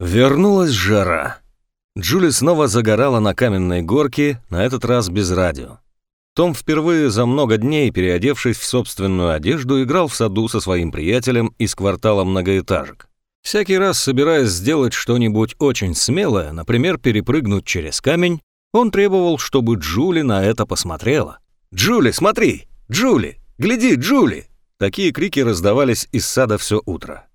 Вернулась жара. Джули снова загорала на каменной горке, на этот раз без радио. Том впервые за много дней, переодевшись в собственную одежду, играл в саду со своим приятелем из квартала многоэтажек. Всякий раз, собираясь сделать что-нибудь очень смелое, например, перепрыгнуть через камень, он требовал, чтобы Джули на это посмотрела. «Джули, смотри! Джули! Гляди, Джули!» Такие крики раздавались из сада все утро.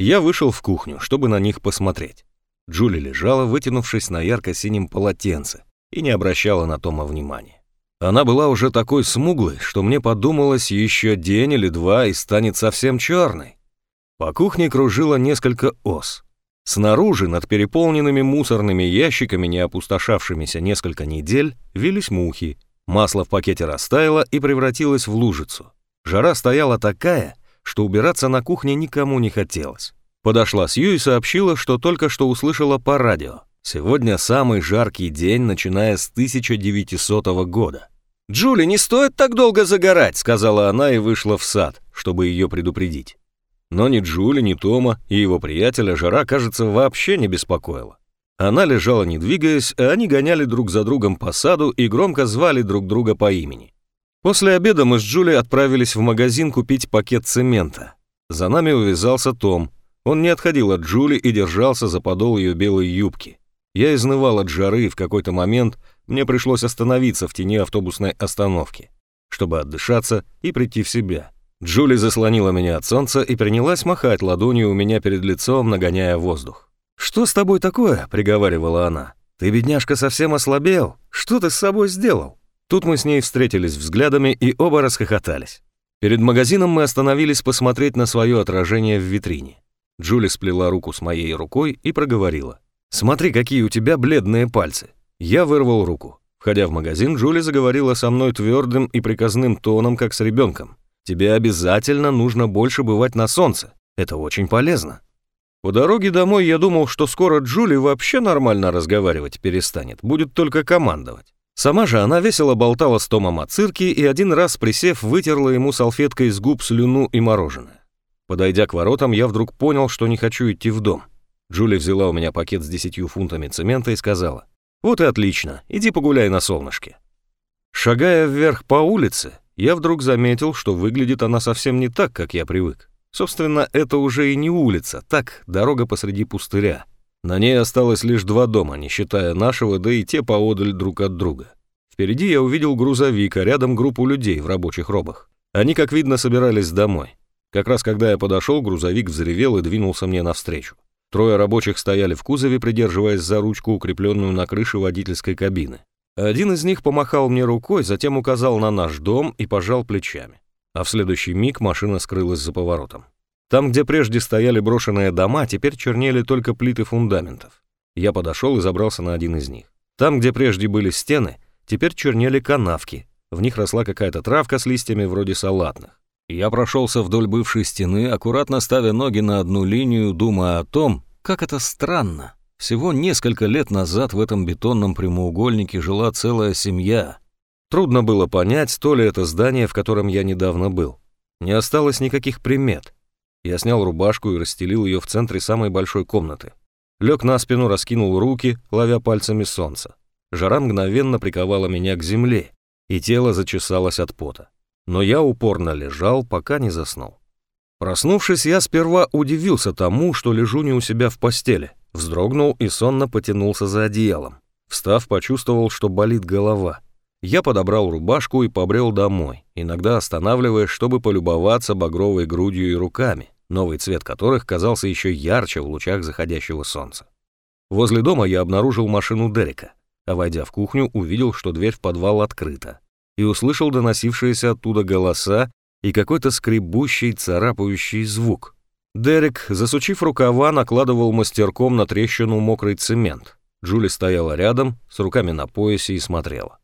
Я вышел в кухню, чтобы на них посмотреть. Джули лежала, вытянувшись на ярко-синем полотенце, и не обращала на Тома внимания. Она была уже такой смуглой, что мне подумалось еще день или два и станет совсем черной. По кухне кружило несколько ос. Снаружи, над переполненными мусорными ящиками, не опустошавшимися несколько недель, вились мухи. Масло в пакете растаяло и превратилось в лужицу. Жара стояла такая, что убираться на кухне никому не хотелось. Подошла Сью и сообщила, что только что услышала по радио. Сегодня самый жаркий день, начиная с 1900 года. «Джули, не стоит так долго загорать», — сказала она и вышла в сад, чтобы ее предупредить. Но ни Джули, ни Тома и его приятеля жара, кажется, вообще не беспокоила. Она лежала не двигаясь, а они гоняли друг за другом по саду и громко звали друг друга по имени. После обеда мы с Джули отправились в магазин купить пакет цемента. За нами увязался Том. Он не отходил от Джули и держался за подол ее белой юбки. Я изнывал от жары, и в какой-то момент мне пришлось остановиться в тени автобусной остановки, чтобы отдышаться и прийти в себя. Джули заслонила меня от солнца и принялась махать ладонью у меня перед лицом, нагоняя воздух. «Что с тобой такое?» — приговаривала она. «Ты, бедняжка, совсем ослабел? Что ты с собой сделал?» Тут мы с ней встретились взглядами и оба расхохотались. Перед магазином мы остановились посмотреть на свое отражение в витрине. Джули сплела руку с моей рукой и проговорила. «Смотри, какие у тебя бледные пальцы». Я вырвал руку. Входя в магазин, Джули заговорила со мной твердым и приказным тоном, как с ребенком. «Тебе обязательно нужно больше бывать на солнце. Это очень полезно». По дороге домой я думал, что скоро Джули вообще нормально разговаривать перестанет, будет только командовать. Сама же она весело болтала с Томом о цирке и один раз, присев, вытерла ему салфеткой с губ слюну и мороженое. Подойдя к воротам, я вдруг понял, что не хочу идти в дом. Джули взяла у меня пакет с десятью фунтами цемента и сказала, «Вот и отлично, иди погуляй на солнышке». Шагая вверх по улице, я вдруг заметил, что выглядит она совсем не так, как я привык. Собственно, это уже и не улица, так, дорога посреди пустыря. На ней осталось лишь два дома, не считая нашего, да и те поодаль друг от друга. Впереди я увидел грузовик, а рядом группу людей в рабочих робах. Они, как видно, собирались домой. Как раз когда я подошел, грузовик взревел и двинулся мне навстречу. Трое рабочих стояли в кузове, придерживаясь за ручку, укрепленную на крыше водительской кабины. Один из них помахал мне рукой, затем указал на наш дом и пожал плечами. А в следующий миг машина скрылась за поворотом. Там, где прежде стояли брошенные дома, теперь чернели только плиты фундаментов. Я подошел и забрался на один из них. Там, где прежде были стены, теперь чернели канавки. В них росла какая-то травка с листьями вроде салатных. Я прошелся вдоль бывшей стены, аккуратно ставя ноги на одну линию, думая о том, как это странно. Всего несколько лет назад в этом бетонном прямоугольнике жила целая семья. Трудно было понять, то ли это здание, в котором я недавно был. Не осталось никаких примет. Я снял рубашку и расстелил ее в центре самой большой комнаты. Лег на спину, раскинул руки, ловя пальцами солнце. Жара мгновенно приковала меня к земле, и тело зачесалось от пота. Но я упорно лежал, пока не заснул. Проснувшись, я сперва удивился тому, что лежу не у себя в постели. Вздрогнул и сонно потянулся за одеялом. Встав, почувствовал, что болит голова. Я подобрал рубашку и побрел домой, иногда останавливаясь, чтобы полюбоваться багровой грудью и руками, новый цвет которых казался еще ярче в лучах заходящего солнца. Возле дома я обнаружил машину Дерека, а войдя в кухню, увидел, что дверь в подвал открыта, и услышал доносившиеся оттуда голоса и какой-то скребущий, царапающий звук. Дерек, засучив рукава, накладывал мастерком на трещину мокрый цемент. Джули стояла рядом, с руками на поясе и смотрела.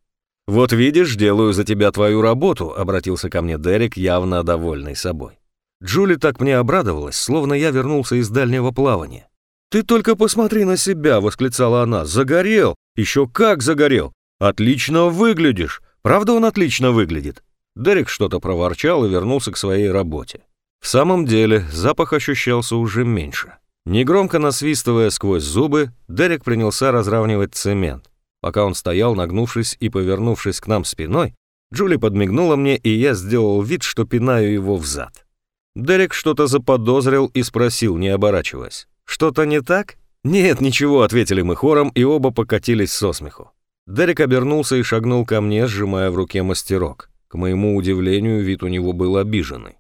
«Вот видишь, делаю за тебя твою работу», — обратился ко мне Дерек, явно довольный собой. Джули так мне обрадовалась, словно я вернулся из дальнего плавания. «Ты только посмотри на себя!» — восклицала она. «Загорел! Еще как загорел! Отлично выглядишь! Правда он отлично выглядит?» Дерек что-то проворчал и вернулся к своей работе. В самом деле, запах ощущался уже меньше. Негромко насвистывая сквозь зубы, Дерек принялся разравнивать цемент. Пока он стоял, нагнувшись и повернувшись к нам спиной, Джули подмигнула мне, и я сделал вид, что пинаю его в зад. Дерек что-то заподозрил и спросил, не оборачиваясь. «Что-то не так?» «Нет, ничего», — ответили мы хором, и оба покатились со смеху. Дерек обернулся и шагнул ко мне, сжимая в руке мастерок. К моему удивлению, вид у него был обиженный.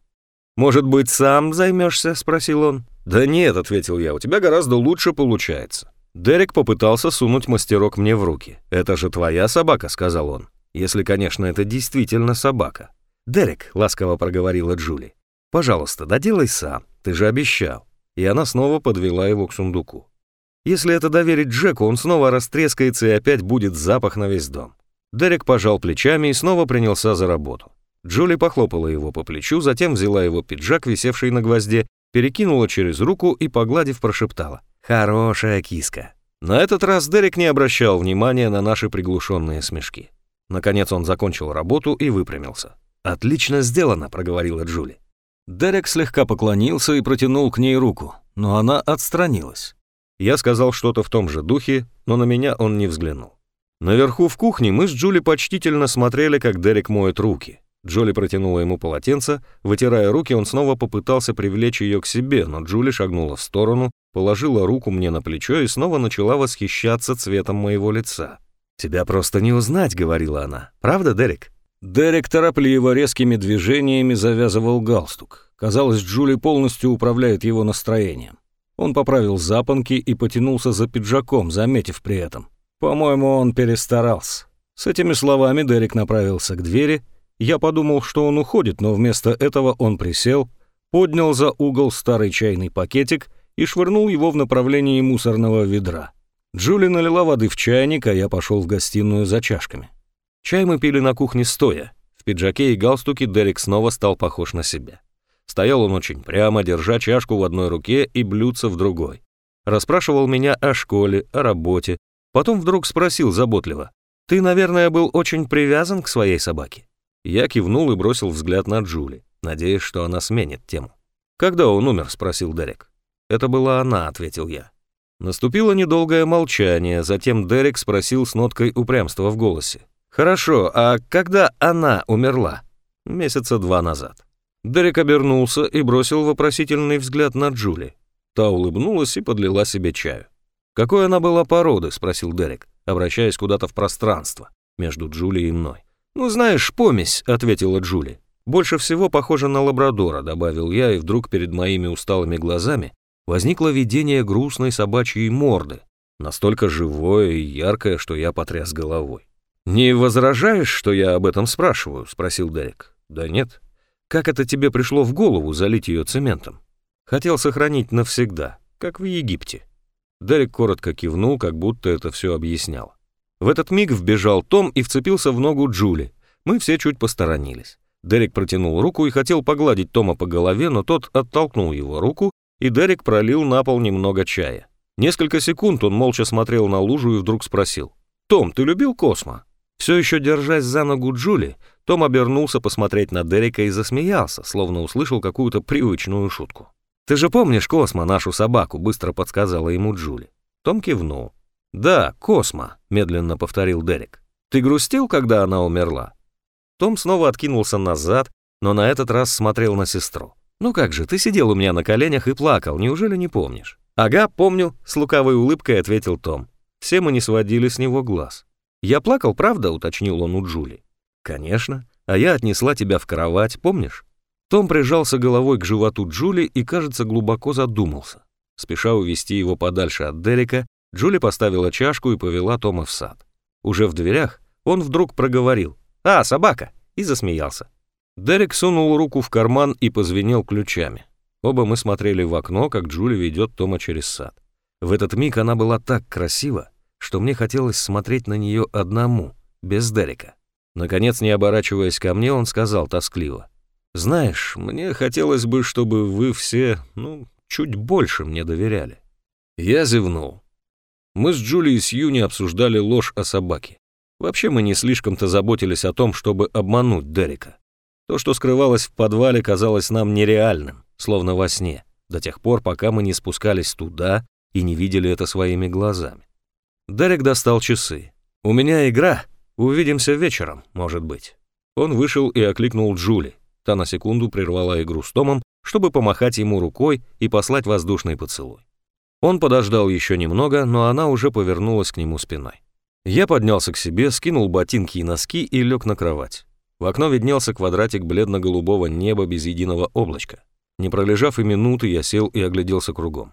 «Может быть, сам займешься?» — спросил он. «Да нет», — ответил я, — «у тебя гораздо лучше получается». Дерек попытался сунуть мастерок мне в руки. «Это же твоя собака», — сказал он. «Если, конечно, это действительно собака». «Дерек», — ласково проговорила Джули, — «пожалуйста, доделай сам, ты же обещал». И она снова подвела его к сундуку. Если это доверить Джеку, он снова растрескается и опять будет запах на весь дом. Дерек пожал плечами и снова принялся за работу. Джули похлопала его по плечу, затем взяла его пиджак, висевший на гвозде, перекинула через руку и, погладив, прошептала. «Хорошая киска». На этот раз Дерек не обращал внимания на наши приглушенные смешки. Наконец он закончил работу и выпрямился. «Отлично сделано», — проговорила Джули. Дерек слегка поклонился и протянул к ней руку, но она отстранилась. Я сказал что-то в том же духе, но на меня он не взглянул. Наверху в кухне мы с Джули почтительно смотрели, как Дерек моет руки. Джоли протянула ему полотенце, вытирая руки, он снова попытался привлечь ее к себе, но Джули шагнула в сторону, положила руку мне на плечо и снова начала восхищаться цветом моего лица. «Тебя просто не узнать», — говорила она. «Правда, Дерек?» Дерек торопливо резкими движениями завязывал галстук. Казалось, Джули полностью управляет его настроением. Он поправил запонки и потянулся за пиджаком, заметив при этом. По-моему, он перестарался. С этими словами Дерек направился к двери. Я подумал, что он уходит, но вместо этого он присел, поднял за угол старый чайный пакетик и швырнул его в направлении мусорного ведра. Джули налила воды в чайник, а я пошел в гостиную за чашками. Чай мы пили на кухне стоя. В пиджаке и галстуке Дерек снова стал похож на себя. Стоял он очень прямо, держа чашку в одной руке и блюдце в другой. Расспрашивал меня о школе, о работе. Потом вдруг спросил заботливо. «Ты, наверное, был очень привязан к своей собаке?» Я кивнул и бросил взгляд на Джули, надеясь, что она сменит тему. «Когда он умер?» — спросил Дерек. «Это была она», — ответил я. Наступило недолгое молчание, затем Дерек спросил с ноткой упрямства в голосе. «Хорошо, а когда она умерла?» «Месяца два назад». Дерек обернулся и бросил вопросительный взгляд на Джули. Та улыбнулась и подлила себе чаю. «Какой она была породы?» — спросил Дерек, обращаясь куда-то в пространство между Джули и мной. «Ну, знаешь, помесь», — ответила Джули. «Больше всего похоже на лабрадора», — добавил я, и вдруг перед моими усталыми глазами возникло видение грустной собачьей морды, настолько живое и яркое, что я потряс головой. «Не возражаешь, что я об этом спрашиваю?» — спросил Дерек. «Да нет», как это тебе пришло в голову залить ее цементом? Хотел сохранить навсегда, как в Египте. Дерек коротко кивнул, как будто это все объяснял. В этот миг вбежал Том и вцепился в ногу Джули. Мы все чуть посторонились. Дерек протянул руку и хотел погладить Тома по голове, но тот оттолкнул его руку, и Дерек пролил на пол немного чая. Несколько секунд он молча смотрел на лужу и вдруг спросил. «Том, ты любил Космо?» Все еще держась за ногу Джули, том обернулся посмотреть на Дерека и засмеялся, словно услышал какую-то привычную шутку. «Ты же помнишь Космо, нашу собаку?» — быстро подсказала ему Джули. Том кивнул. «Да, Космо», — медленно повторил Дерек. «Ты грустил, когда она умерла?» Том снова откинулся назад, но на этот раз смотрел на сестру. «Ну как же, ты сидел у меня на коленях и плакал, неужели не помнишь?» «Ага, помню», — с лукавой улыбкой ответил Том. Все мы не сводили с него глаз. «Я плакал, правда?» — уточнил он у Джули. «Конечно. А я отнесла тебя в кровать, помнишь?» Том прижался головой к животу Джули и, кажется, глубоко задумался. Спеша увести его подальше от Дерека, Джули поставила чашку и повела Тома в сад. Уже в дверях он вдруг проговорил «А, собака!» и засмеялся. Дерек сунул руку в карман и позвенел ключами. Оба мы смотрели в окно, как Джули ведет Тома через сад. В этот миг она была так красива, что мне хотелось смотреть на нее одному, без Дерека. Наконец, не оборачиваясь ко мне, он сказал тоскливо. «Знаешь, мне хотелось бы, чтобы вы все, ну, чуть больше мне доверяли». Я зевнул. Мы с Джулией Сью обсуждали ложь о собаке. Вообще мы не слишком-то заботились о том, чтобы обмануть Дерека. То, что скрывалось в подвале, казалось нам нереальным, словно во сне. до тех пор, пока мы не спускались туда и не видели это своими глазами. Дерек достал часы. «У меня игра. Увидимся вечером, может быть». Он вышел и окликнул Джули. Та на секунду прервала игру с Томом, чтобы помахать ему рукой и послать воздушный поцелуй. Он подождал еще немного, но она уже повернулась к нему спиной. Я поднялся к себе, скинул ботинки и носки и лег на кровать. В окно виднелся квадратик бледно-голубого неба без единого облачка. Не пролежав и минуты, я сел и огляделся кругом.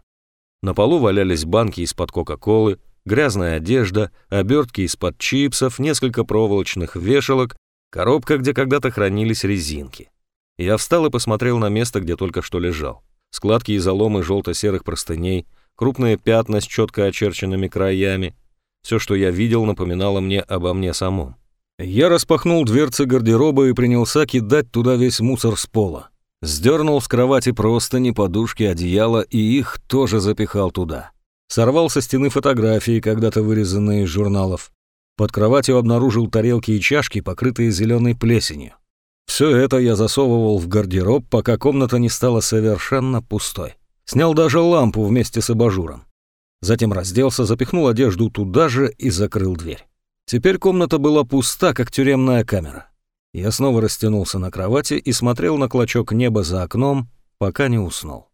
На полу валялись банки из-под Кока-Колы, грязная одежда, обертки из-под чипсов, несколько проволочных вешалок, коробка, где когда-то хранились резинки. Я встал и посмотрел на место, где только что лежал. Складки и заломы желто-серых простыней, крупные пятна с четко очерченными краями. Все, что я видел, напоминало мне обо мне самом. Я распахнул дверцы гардероба и принялся кидать туда весь мусор с пола. Сдернул с кровати простыни, подушки, одеяло и их тоже запихал туда. Сорвал со стены фотографии, когда-то вырезанные из журналов. Под кроватью обнаружил тарелки и чашки, покрытые зеленой плесенью. Все это я засовывал в гардероб, пока комната не стала совершенно пустой. Снял даже лампу вместе с абажуром. Затем разделся, запихнул одежду туда же и закрыл дверь. Теперь комната была пуста, как тюремная камера. Я снова растянулся на кровати и смотрел на клочок неба за окном, пока не уснул.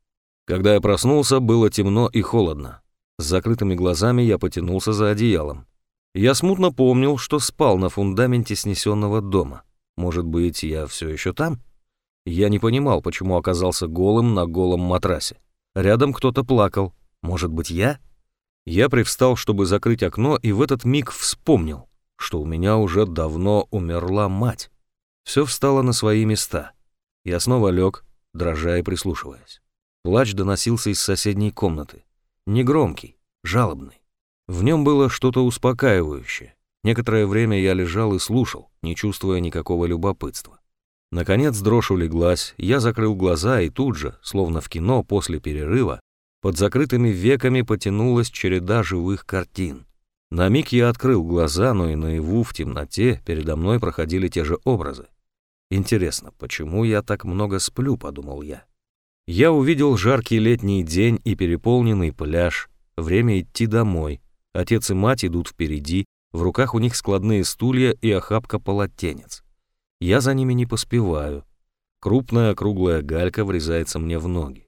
Когда я проснулся, было темно и холодно. С закрытыми глазами я потянулся за одеялом. Я смутно помнил, что спал на фундаменте снесенного дома. Может быть, я все еще там? Я не понимал, почему оказался голым на голом матрасе. Рядом кто-то плакал. Может быть, я? Я привстал, чтобы закрыть окно, и в этот миг вспомнил, что у меня уже давно умерла мать. Все встало на свои места. Я снова лег, дрожа и прислушиваясь. Плач доносился из соседней комнаты. Негромкий, жалобный. В нем было что-то успокаивающее. Некоторое время я лежал и слушал, не чувствуя никакого любопытства. Наконец дрожь улеглась, я закрыл глаза и тут же, словно в кино после перерыва, под закрытыми веками потянулась череда живых картин. На миг я открыл глаза, но и наяву в темноте передо мной проходили те же образы. Интересно, почему я так много сплю, подумал я. Я увидел жаркий летний день и переполненный пляж, время идти домой. Отец и мать идут впереди, в руках у них складные стулья и охапка полотенец. Я за ними не поспеваю. Крупная круглая галька врезается мне в ноги.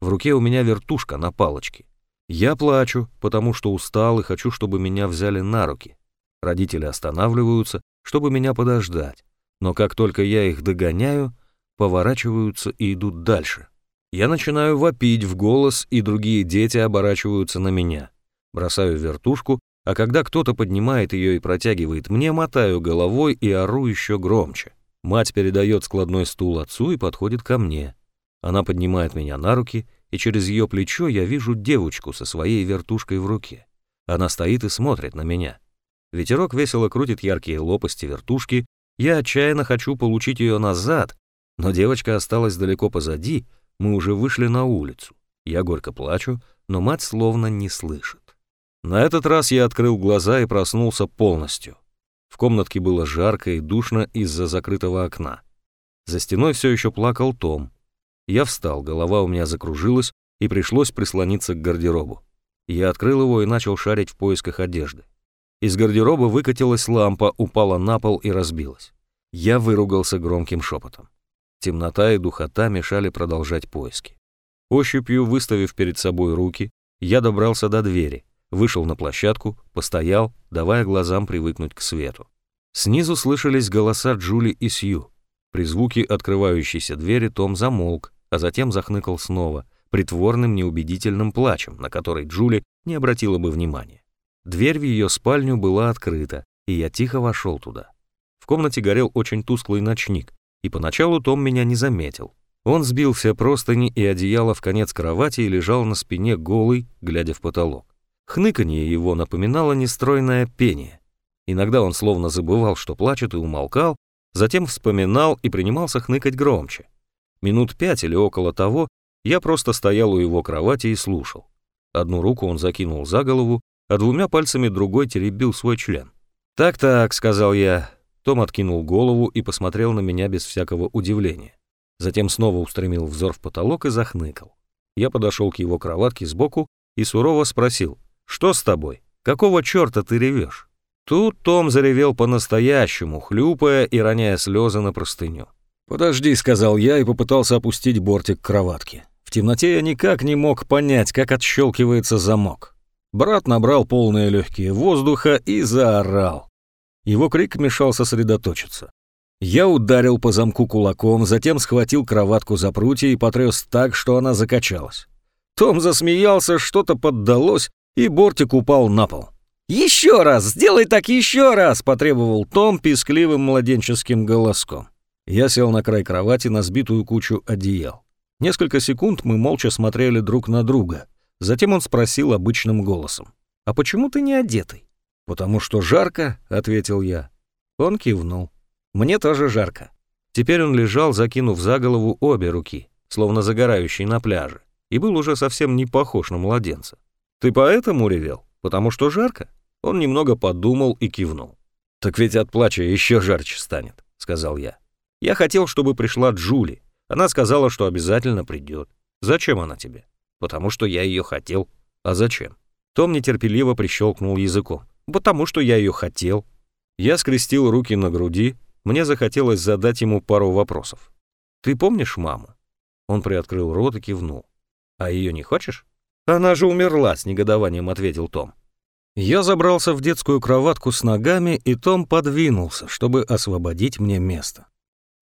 В руке у меня вертушка на палочке. Я плачу, потому что устал и хочу, чтобы меня взяли на руки. Родители останавливаются, чтобы меня подождать. Но как только я их догоняю, поворачиваются и идут дальше. Я начинаю вопить в голос, и другие дети оборачиваются на меня. Бросаю вертушку а когда кто-то поднимает ее и протягивает мне, мотаю головой и ору еще громче. Мать передает складной стул отцу и подходит ко мне. Она поднимает меня на руки, и через ее плечо я вижу девочку со своей вертушкой в руке. Она стоит и смотрит на меня. Ветерок весело крутит яркие лопасти вертушки, я отчаянно хочу получить ее назад, но девочка осталась далеко позади, мы уже вышли на улицу. Я горько плачу, но мать словно не слышит. На этот раз я открыл глаза и проснулся полностью. В комнатке было жарко и душно из-за закрытого окна. За стеной все еще плакал Том. Я встал, голова у меня закружилась, и пришлось прислониться к гардеробу. Я открыл его и начал шарить в поисках одежды. Из гардероба выкатилась лампа, упала на пол и разбилась. Я выругался громким шепотом. Темнота и духота мешали продолжать поиски. Ощупью выставив перед собой руки, я добрался до двери — вышел на площадку, постоял, давая глазам привыкнуть к свету. Снизу слышались голоса Джули и Сью. При звуке открывающейся двери Том замолк, а затем захныкал снова, притворным неубедительным плачем, на который Джули не обратила бы внимания. Дверь в ее спальню была открыта, и я тихо вошел туда. В комнате горел очень тусклый ночник, и поначалу Том меня не заметил. Он сбил все простыни и одеяло в конец кровати и лежал на спине голый, глядя в потолок. Хныканье его напоминало нестройное пение. Иногда он словно забывал, что плачет, и умолкал, затем вспоминал и принимался хныкать громче. Минут пять или около того я просто стоял у его кровати и слушал. Одну руку он закинул за голову, а двумя пальцами другой теребил свой член. «Так-так», — сказал я. Том откинул голову и посмотрел на меня без всякого удивления. Затем снова устремил взор в потолок и захныкал. Я подошел к его кроватке сбоку и сурово спросил, «Что с тобой? Какого черта ты ревешь?» Тут Том заревел по-настоящему, хлюпая и роняя слезы на простыню. «Подожди», — сказал я и попытался опустить бортик кроватки. В темноте я никак не мог понять, как отщелкивается замок. Брат набрал полные легкие воздуха и заорал. Его крик мешал сосредоточиться. Я ударил по замку кулаком, затем схватил кроватку за прутья и потряс так, что она закачалась. Том засмеялся, что-то поддалось, и бортик упал на пол. «Еще раз! Сделай так еще раз!» — потребовал Том пискливым младенческим голоском. Я сел на край кровати на сбитую кучу одеял. Несколько секунд мы молча смотрели друг на друга. Затем он спросил обычным голосом. «А почему ты не одетый?» «Потому что жарко», — ответил я. Он кивнул. «Мне тоже жарко». Теперь он лежал, закинув за голову обе руки, словно загорающий на пляже, и был уже совсем не похож на младенца. «Ты поэтому ревел? Потому что жарко?» Он немного подумал и кивнул. «Так ведь от плача еще жарче станет», — сказал я. «Я хотел, чтобы пришла Джули. Она сказала, что обязательно придет. Зачем она тебе?» «Потому что я ее хотел». «А зачем?» Том нетерпеливо прищелкнул языком. «Потому что я ее хотел». Я скрестил руки на груди, мне захотелось задать ему пару вопросов. «Ты помнишь маму?» Он приоткрыл рот и кивнул. «А ее не хочешь?» «Она же умерла», — с негодованием ответил Том. Я забрался в детскую кроватку с ногами, и Том подвинулся, чтобы освободить мне место.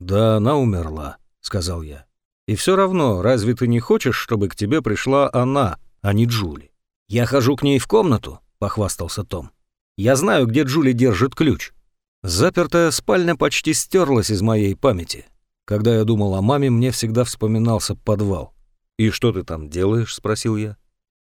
«Да, она умерла», — сказал я. «И все равно, разве ты не хочешь, чтобы к тебе пришла она, а не Джули?» «Я хожу к ней в комнату», — похвастался Том. «Я знаю, где Джули держит ключ». Запертая спальня почти стерлась из моей памяти. Когда я думал о маме, мне всегда вспоминался подвал. «И что ты там делаешь?» — спросил я.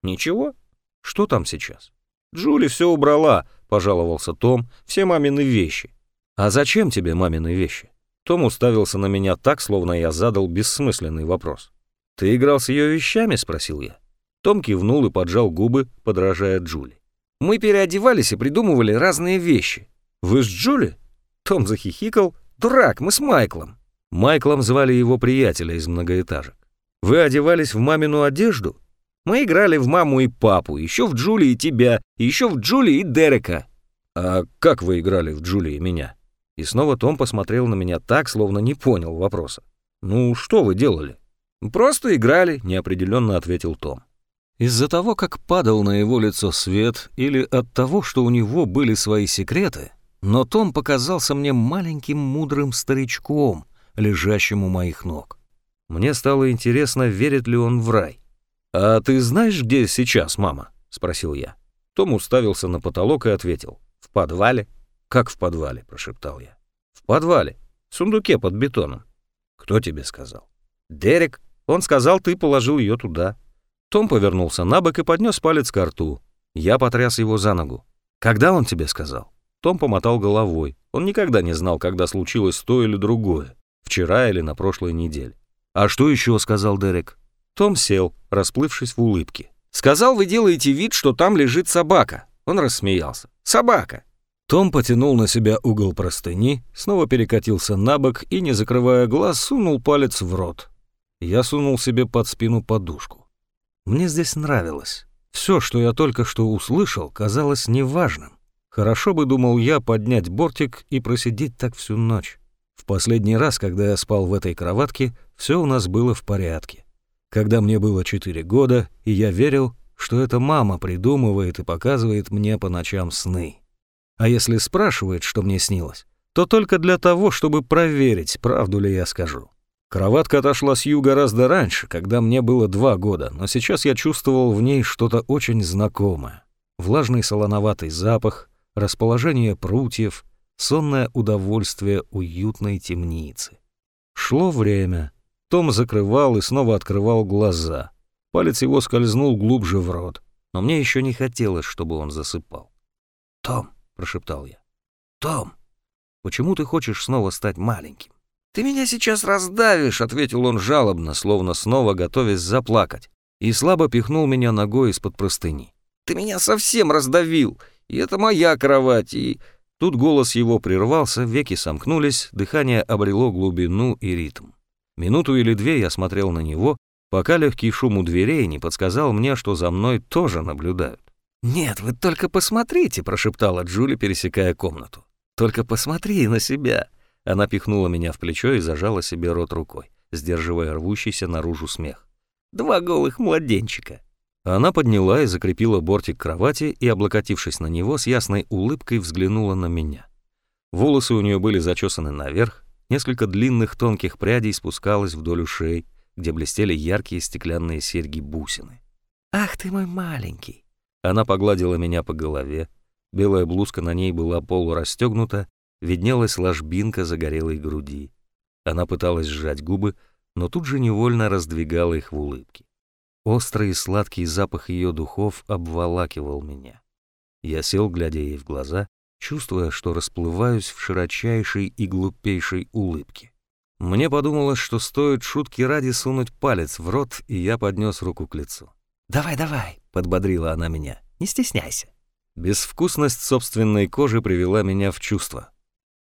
«Ничего. Что там сейчас?» «Джули все убрала», — пожаловался Том, — «все мамины вещи». «А зачем тебе мамины вещи?» Том уставился на меня так, словно я задал бессмысленный вопрос. «Ты играл с ее вещами?» — спросил я. Том кивнул и поджал губы, подражая Джули. «Мы переодевались и придумывали разные вещи. Вы с Джули?» Том захихикал. «Дурак, мы с Майклом». Майклом звали его приятеля из многоэтажек. «Вы одевались в мамину одежду?» Мы играли в маму и папу, еще в Джули и тебя, еще в Джули и Дерека. А как вы играли в Джули и меня? И снова Том посмотрел на меня так, словно не понял вопроса. Ну, что вы делали? Просто играли, неопределенно ответил Том. Из-за того, как падал на его лицо свет, или от того, что у него были свои секреты, но Том показался мне маленьким мудрым старичком, лежащим у моих ног. Мне стало интересно, верит ли он в рай. «А ты знаешь, где сейчас мама?» — спросил я. Том уставился на потолок и ответил. «В подвале». «Как в подвале?» — прошептал я. «В подвале. В сундуке под бетоном». «Кто тебе сказал?» «Дерек. Он сказал, ты положил ее туда». Том повернулся на бок и поднес палец к рту. Я потряс его за ногу. «Когда он тебе сказал?» Том помотал головой. Он никогда не знал, когда случилось то или другое. Вчера или на прошлой неделе. «А что еще?» — сказал Дерек. Том сел, расплывшись в улыбке. «Сказал, вы делаете вид, что там лежит собака». Он рассмеялся. «Собака». Том потянул на себя угол простыни, снова перекатился на бок и, не закрывая глаз, сунул палец в рот. Я сунул себе под спину подушку. Мне здесь нравилось. Все, что я только что услышал, казалось неважным. Хорошо бы, думал я, поднять бортик и просидеть так всю ночь. В последний раз, когда я спал в этой кроватке, все у нас было в порядке когда мне было 4 года, и я верил, что это мама придумывает и показывает мне по ночам сны. А если спрашивает, что мне снилось, то только для того, чтобы проверить, правду ли я скажу. Кроватка отошла с Ю гораздо раньше, когда мне было два года, но сейчас я чувствовал в ней что-то очень знакомое. Влажный солоноватый запах, расположение прутьев, сонное удовольствие уютной темницы. Шло время, том закрывал и снова открывал глаза. Палец его скользнул глубже в рот, но мне еще не хотелось, чтобы он засыпал. «Том», — прошептал я, — «Том, почему ты хочешь снова стать маленьким?» «Ты меня сейчас раздавишь», — ответил он жалобно, словно снова готовясь заплакать, и слабо пихнул меня ногой из-под простыни. «Ты меня совсем раздавил, и это моя кровать, и...» Тут голос его прервался, веки сомкнулись, дыхание обрело глубину и ритм. Минуту или две я смотрел на него, пока легкий шум у дверей не подсказал мне, что за мной тоже наблюдают. «Нет, вы только посмотрите», — прошептала Джули, пересекая комнату. «Только посмотри на себя». Она пихнула меня в плечо и зажала себе рот рукой, сдерживая рвущийся наружу смех. «Два голых младенчика». Она подняла и закрепила бортик кровати и, облокотившись на него, с ясной улыбкой взглянула на меня. Волосы у нее были зачесаны наверх, несколько длинных тонких прядей спускалось вдоль ушей, где блестели яркие стеклянные серьги-бусины. «Ах ты мой маленький!» Она погладила меня по голове. Белая блузка на ней была полурастегнута, виднелась ложбинка загорелой груди. Она пыталась сжать губы, но тут же невольно раздвигала их в улыбке. Острый и сладкий запах ее духов обволакивал меня. Я сел, глядя ей в глаза, чувствуя, что расплываюсь в широчайшей и глупейшей улыбке. Мне подумалось, что стоит шутки ради сунуть палец в рот, и я поднес руку к лицу. «Давай, давай», — подбодрила она меня, — «не стесняйся». Безвкусность собственной кожи привела меня в чувство.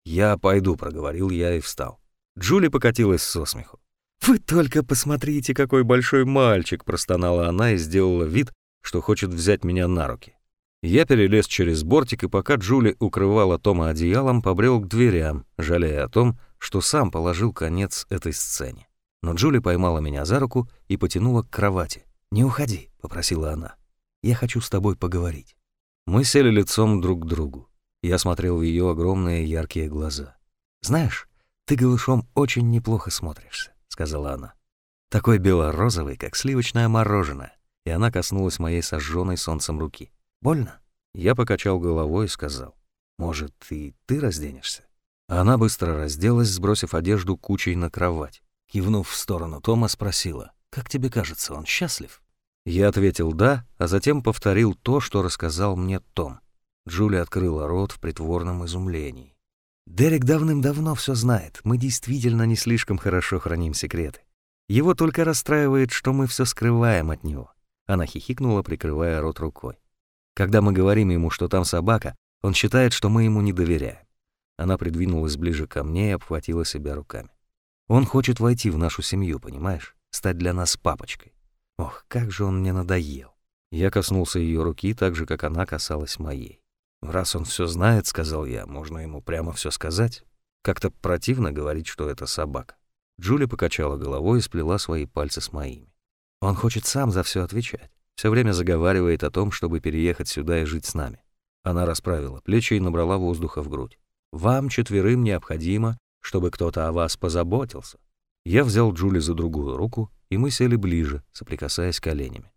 «Я пойду», — проговорил я и встал. Джули покатилась со смеху. «Вы только посмотрите, какой большой мальчик!» — простонала она и сделала вид, что хочет взять меня на руки. Я перелез через бортик, и пока Джули укрывала Тома одеялом, побрел к дверям, жалея о том, что сам положил конец этой сцене. Но Джули поймала меня за руку и потянула к кровати. «Не уходи», — попросила она. «Я хочу с тобой поговорить». Мы сели лицом друг к другу. Я смотрел в ее огромные яркие глаза. «Знаешь, ты голышом очень неплохо смотришься сказала она. Такой бело-розовый, как сливочное мороженое. И она коснулась моей сожженной солнцем руки. Больно? Я покачал головой и сказал: "Может, и ты разденешься?" Она быстро разделась, сбросив одежду кучей на кровать. Кивнув в сторону Тома, спросила: "Как тебе кажется, он счастлив?" Я ответил «да», а затем повторил то, что рассказал мне Том. Джулия открыла рот в притворном изумлении. Дерек давным-давно все знает. Мы действительно не слишком хорошо храним секреты. Его только расстраивает, что мы все скрываем от него. Она хихикнула, прикрывая рот рукой. Когда мы говорим ему, что там собака, он считает, что мы ему не доверяем. Она придвинулась ближе ко мне и обхватила себя руками. Он хочет войти в нашу семью, понимаешь? Стать для нас папочкой. Ох, как же он мне надоел. Я коснулся ее руки так же, как она касалась моей. «Раз он все знает, — сказал я, — можно ему прямо все сказать. Как-то противно говорить, что это собака». Джули покачала головой и сплела свои пальцы с моими. «Он хочет сам за все отвечать. Все время заговаривает о том, чтобы переехать сюда и жить с нами». Она расправила плечи и набрала воздуха в грудь. «Вам четверым необходимо, чтобы кто-то о вас позаботился». Я взял Джули за другую руку, и мы сели ближе, соприкасаясь коленями.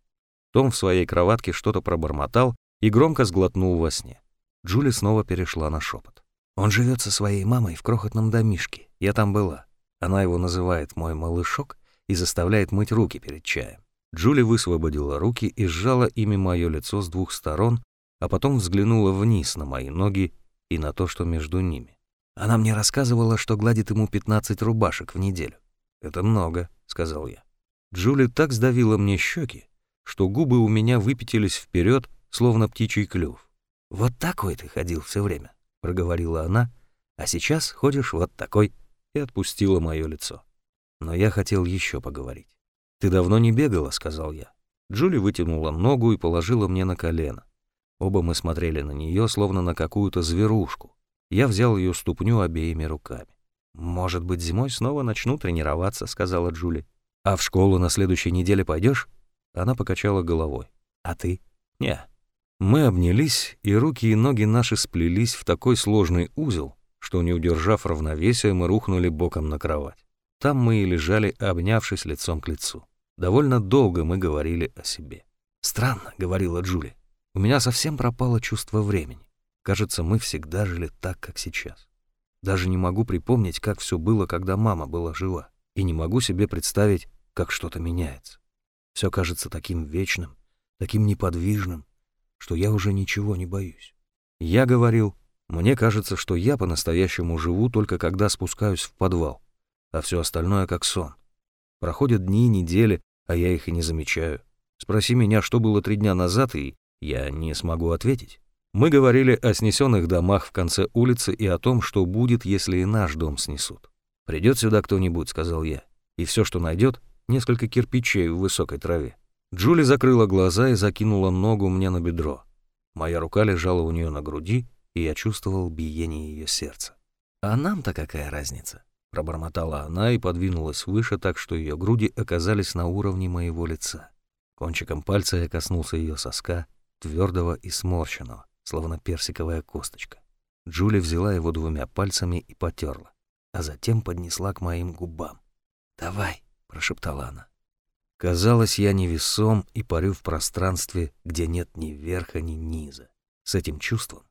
Том в своей кроватке что-то пробормотал и громко сглотнул во сне. Джули снова перешла на шепот. «Он живет со своей мамой в крохотном домишке. Я там была. Она его называет «мой малышок» и заставляет мыть руки перед чаем. Джули высвободила руки и сжала ими мое лицо с двух сторон, а потом взглянула вниз на мои ноги и на то, что между ними. Она мне рассказывала, что гладит ему 15 рубашек в неделю. «Это много», — сказал я. Джули так сдавила мне щеки, что губы у меня выпятились вперед, словно птичий клюв. «Вот такой ты ходил все время», — проговорила она, «а сейчас ходишь вот такой», и отпустила мое лицо. Но я хотел еще поговорить. «Ты давно не бегала», — сказал я. Джули вытянула ногу и положила мне на колено. Оба мы смотрели на нее, словно на какую-то зверушку. Я взял ее ступню обеими руками. «Может быть, зимой снова начну тренироваться», — сказала Джули. «А в школу на следующей неделе пойдешь? Она покачала головой. «А ты?» «Не, мы обнялись, и руки и ноги наши сплелись в такой сложный узел, что, не удержав равновесия, мы рухнули боком на кровать. Там мы и лежали, обнявшись лицом к лицу. Довольно долго мы говорили о себе. «Странно», — говорила Джули, — «у меня совсем пропало чувство времени. Кажется, мы всегда жили так, как сейчас. Даже не могу припомнить, как все было, когда мама была жива, и не могу себе представить, как что-то меняется. Все кажется таким вечным, таким неподвижным, что я уже ничего не боюсь. Я говорил, мне кажется, что я по-настоящему живу только когда спускаюсь в подвал, а все остальное как сон. Проходят дни, недели, а я их и не замечаю. Спроси меня, что было три дня назад, и я не смогу ответить. Мы говорили о снесенных домах в конце улицы и о том, что будет, если и наш дом снесут. «Придет сюда кто-нибудь», — сказал я, — «и все, что найдет, несколько кирпичей в высокой траве. Джули закрыла глаза и закинула ногу мне на бедро. Моя рука лежала у нее на груди, и я чувствовал биение ее сердца. «А нам-то какая разница?» — пробормотала она и подвинулась выше, так что ее груди оказались на уровне моего лица. Кончиком пальца я коснулся ее соска, твердого и сморщенного, словно персиковая косточка. Джули взяла его двумя пальцами и потерла, а затем поднесла к моим губам. «Давай», — прошептала она. Казалось, я невесом и парю в пространстве, где нет ни верха, ни низа. С этим чувством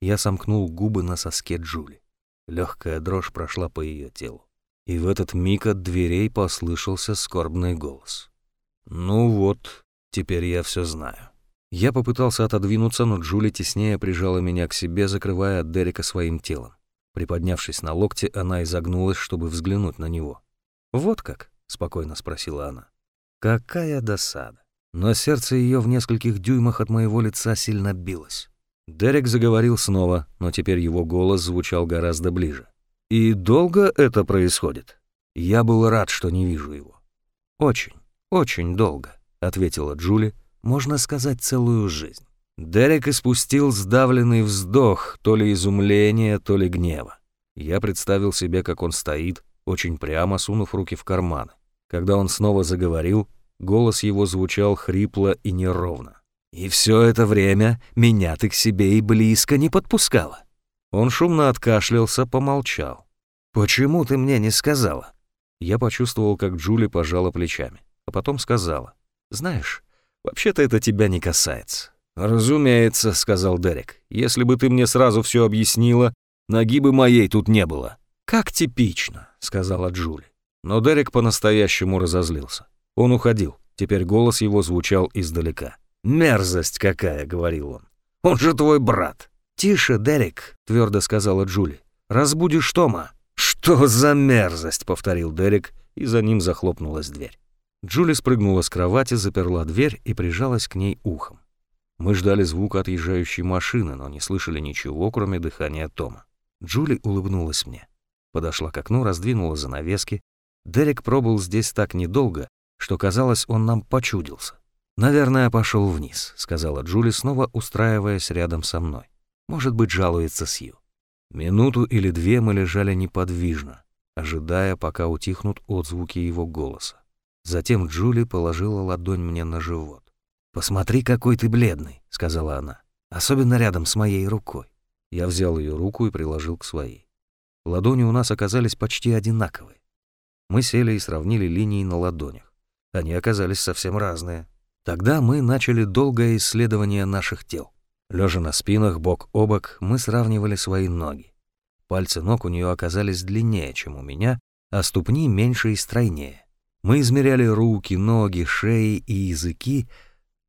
я сомкнул губы на соске Джули. Легкая дрожь прошла по ее телу. И в этот миг от дверей послышался скорбный голос. «Ну вот, теперь я все знаю». Я попытался отодвинуться, но Джули теснее прижала меня к себе, закрывая от Дерека своим телом. Приподнявшись на локте, она изогнулась, чтобы взглянуть на него. «Вот как?» — спокойно спросила она. Какая досада. Но сердце ее в нескольких дюймах от моего лица сильно билось. Дерек заговорил снова, но теперь его голос звучал гораздо ближе. «И долго это происходит?» Я был рад, что не вижу его. «Очень, очень долго», — ответила Джули, «можно сказать, целую жизнь». Дерек испустил сдавленный вздох, то ли изумления, то ли гнева. Я представил себе, как он стоит, очень прямо сунув руки в карманы. Когда он снова заговорил, голос его звучал хрипло и неровно. «И все это время меня ты к себе и близко не подпускала». Он шумно откашлялся, помолчал. «Почему ты мне не сказала?» Я почувствовал, как Джули пожала плечами, а потом сказала. «Знаешь, вообще-то это тебя не касается». «Разумеется», — сказал Дерек. «Если бы ты мне сразу все объяснила, ноги бы моей тут не было». «Как типично», — сказала Джули. Но Дерек по-настоящему разозлился. Он уходил. Теперь голос его звучал издалека. «Мерзость какая!» — говорил он. «Он же твой брат!» «Тише, Дерек!» — твердо сказала Джули. «Разбудишь Тома!» «Что за мерзость!» — повторил Дерек, и за ним захлопнулась дверь. Джули спрыгнула с кровати, заперла дверь и прижалась к ней ухом. Мы ждали звука отъезжающей машины, но не слышали ничего, кроме дыхания Тома. Джули улыбнулась мне. Подошла к окну, раздвинула занавески, Дерек пробыл здесь так недолго, что, казалось, он нам почудился. «Наверное, пошел вниз», — сказала Джули, снова устраиваясь рядом со мной. «Может быть, жалуется Сью». Минуту или две мы лежали неподвижно, ожидая, пока утихнут отзвуки его голоса. Затем Джули положила ладонь мне на живот. «Посмотри, какой ты бледный», — сказала она, — «особенно рядом с моей рукой». Я взял ее руку и приложил к своей. Ладони у нас оказались почти одинаковые. Мы сели и сравнили линии на ладонях. Они оказались совсем разные. Тогда мы начали долгое исследование наших тел. Лежа на спинах, бок о бок, мы сравнивали свои ноги. Пальцы ног у нее оказались длиннее, чем у меня, а ступни меньше и стройнее. Мы измеряли руки, ноги, шеи и языки,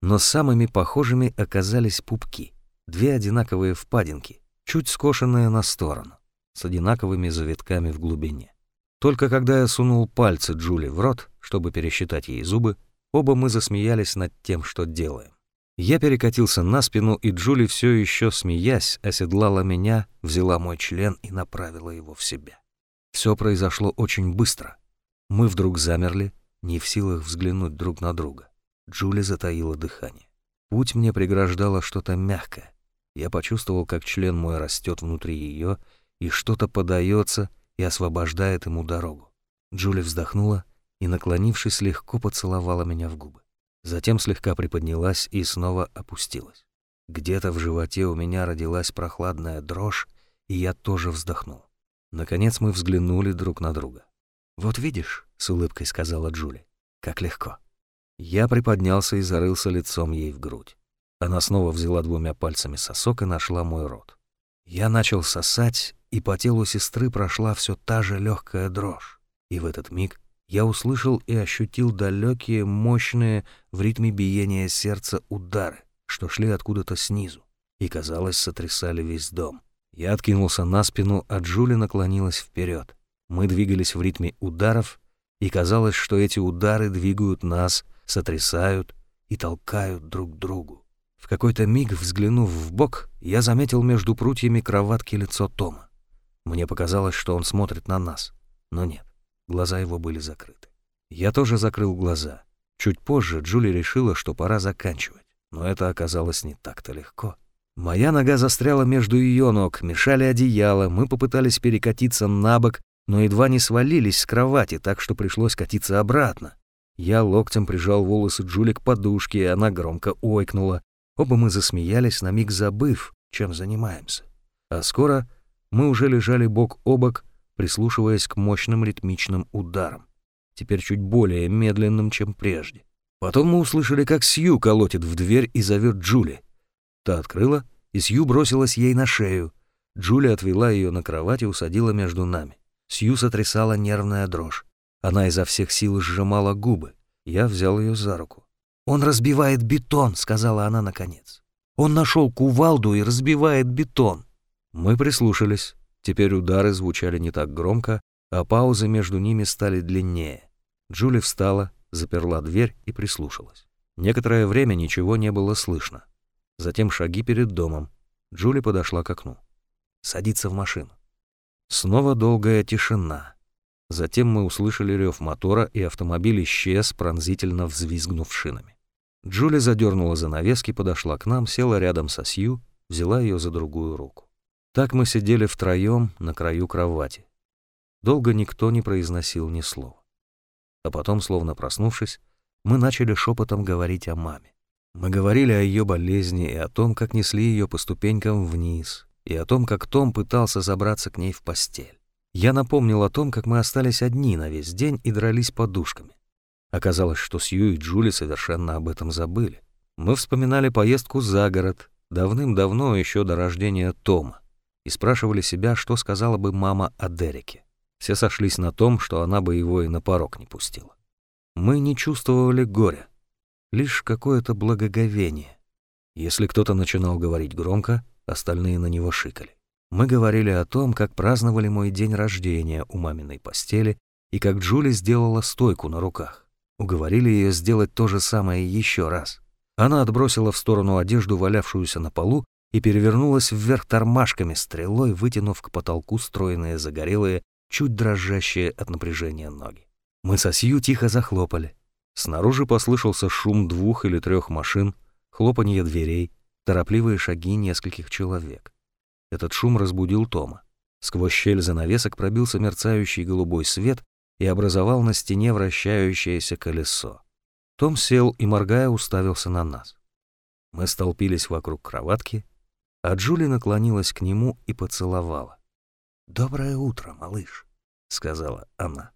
но самыми похожими оказались пупки. Две одинаковые впадинки, чуть скошенные на сторону, с одинаковыми завитками в глубине. Только когда я сунул пальцы Джули в рот, чтобы пересчитать ей зубы, оба мы засмеялись над тем, что делаем. Я перекатился на спину, и Джули все еще, смеясь, оседлала меня, взяла мой член и направила его в себя. Все произошло очень быстро. Мы вдруг замерли, не в силах взглянуть друг на друга. Джули затаила дыхание. Путь мне преграждало что-то мягкое. Я почувствовал, как член мой растет внутри ее, и что-то подается — и освобождает ему дорогу. Джули вздохнула и, наклонившись, легко поцеловала меня в губы. Затем слегка приподнялась и снова опустилась. Где-то в животе у меня родилась прохладная дрожь, и я тоже вздохнул. Наконец мы взглянули друг на друга. «Вот видишь», — с улыбкой сказала Джули, — «как легко». Я приподнялся и зарылся лицом ей в грудь. Она снова взяла двумя пальцами сосок и нашла мой рот. Я начал сосать, и по телу сестры прошла все та же легкая дрожь. И в этот миг я услышал и ощутил далекие, мощные в ритме биения сердца удары, что шли откуда-то снизу, и, казалось, сотрясали весь дом. Я откинулся на спину, а Джули наклонилась вперед. Мы двигались в ритме ударов, и казалось, что эти удары двигают нас, сотрясают и толкают друг другу. В какой-то миг, взглянув в бок, я заметил между прутьями кроватки лицо Тома. Мне показалось, что он смотрит на нас, но нет, глаза его были закрыты. Я тоже закрыл глаза. Чуть позже Джули решила, что пора заканчивать, но это оказалось не так-то легко. Моя нога застряла между ее ног, мешали одеяло, мы попытались перекатиться на бок, но едва не свалились с кровати, так что пришлось катиться обратно. Я локтем прижал волосы Джули к подушке, и она громко ойкнула. Оба мы засмеялись, на миг забыв, чем занимаемся. А скоро мы уже лежали бок о бок, прислушиваясь к мощным ритмичным ударам, теперь чуть более медленным, чем прежде. Потом мы услышали, как Сью колотит в дверь и зовет Джули. Та открыла, и Сью бросилась ей на шею. Джули отвела ее на кровать и усадила между нами. Сью сотрясала нервная дрожь. Она изо всех сил сжимала губы. Я взял ее за руку. «Он разбивает бетон», — сказала она наконец. «Он нашел кувалду и разбивает бетон». Мы прислушались. Теперь удары звучали не так громко, а паузы между ними стали длиннее. Джули встала, заперла дверь и прислушалась. Некоторое время ничего не было слышно. Затем шаги перед домом. Джули подошла к окну. Садится в машину. Снова долгая тишина. Затем мы услышали рев мотора, и автомобиль исчез, пронзительно взвизгнув шинами. Джули задернула занавески, подошла к нам, села рядом со Сью, взяла ее за другую руку. Так мы сидели втроем на краю кровати. Долго никто не произносил ни слова. А потом, словно проснувшись, мы начали шепотом говорить о маме. Мы говорили о ее болезни и о том, как несли ее по ступенькам вниз, и о том, как Том пытался забраться к ней в постель. Я напомнил о том, как мы остались одни на весь день и дрались подушками. Оказалось, что Сью и Джули совершенно об этом забыли. Мы вспоминали поездку за город, давным-давно еще до рождения Тома, и спрашивали себя, что сказала бы мама о Дереке. Все сошлись на том, что она бы его и на порог не пустила. Мы не чувствовали горя, лишь какое-то благоговение. Если кто-то начинал говорить громко, остальные на него шикали. Мы говорили о том, как праздновали мой день рождения у маминой постели и как Джули сделала стойку на руках. Уговорили ее сделать то же самое еще раз. Она отбросила в сторону одежду, валявшуюся на полу, и перевернулась вверх тормашками, стрелой вытянув к потолку стройные, загорелые, чуть дрожащие от напряжения ноги. Мы со Сью тихо захлопали. Снаружи послышался шум двух или трех машин, хлопанье дверей, торопливые шаги нескольких человек. Этот шум разбудил Тома. Сквозь щель занавесок пробился мерцающий голубой свет и образовал на стене вращающееся колесо. Том сел и, моргая, уставился на нас. Мы столпились вокруг кроватки, а Джули наклонилась к нему и поцеловала. «Доброе утро, малыш», — сказала она.